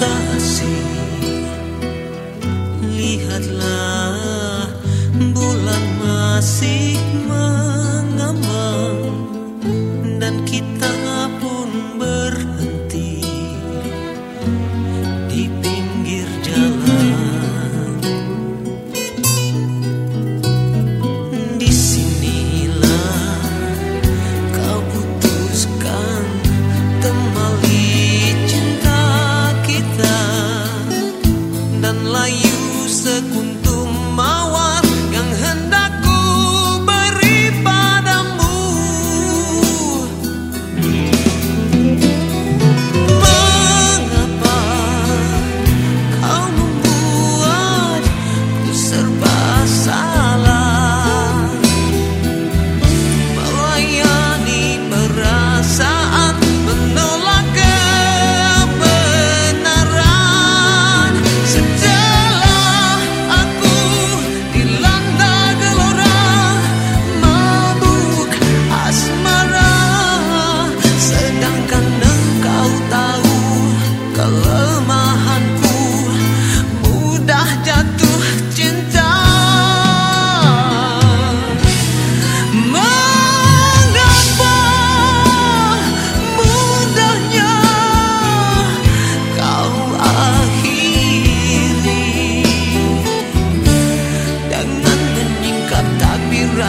kasih. Lihatlah bulan masih menghilang.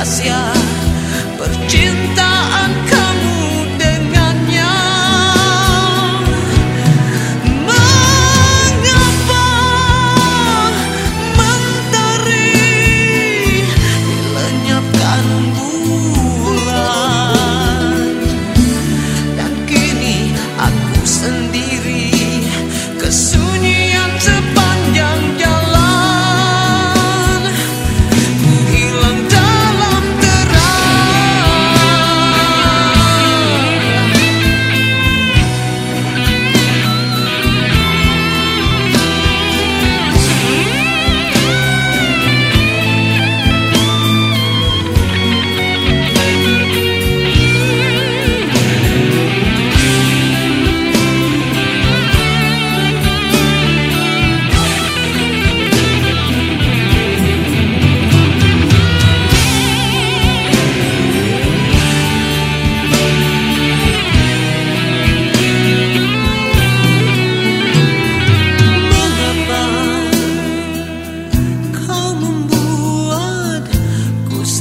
gracia, perdido.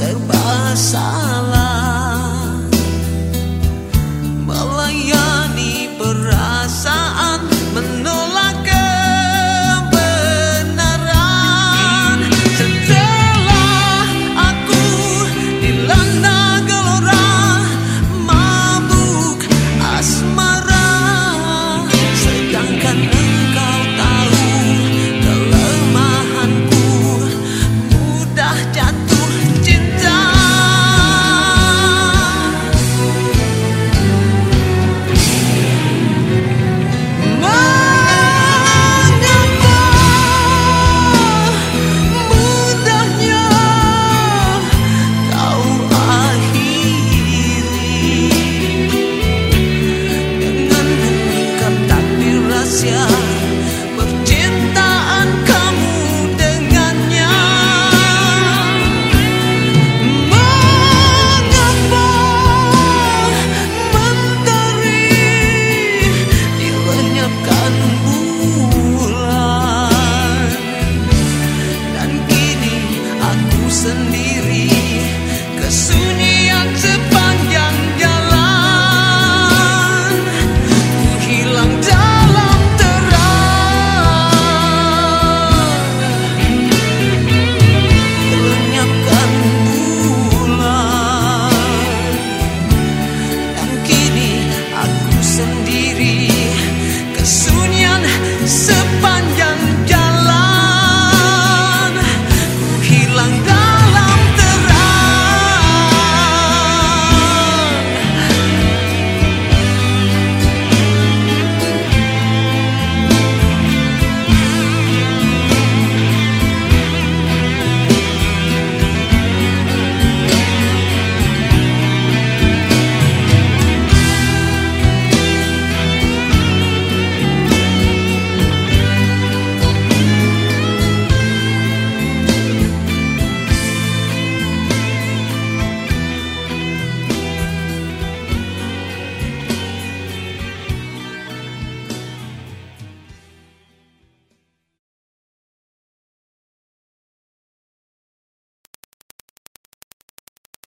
ser passa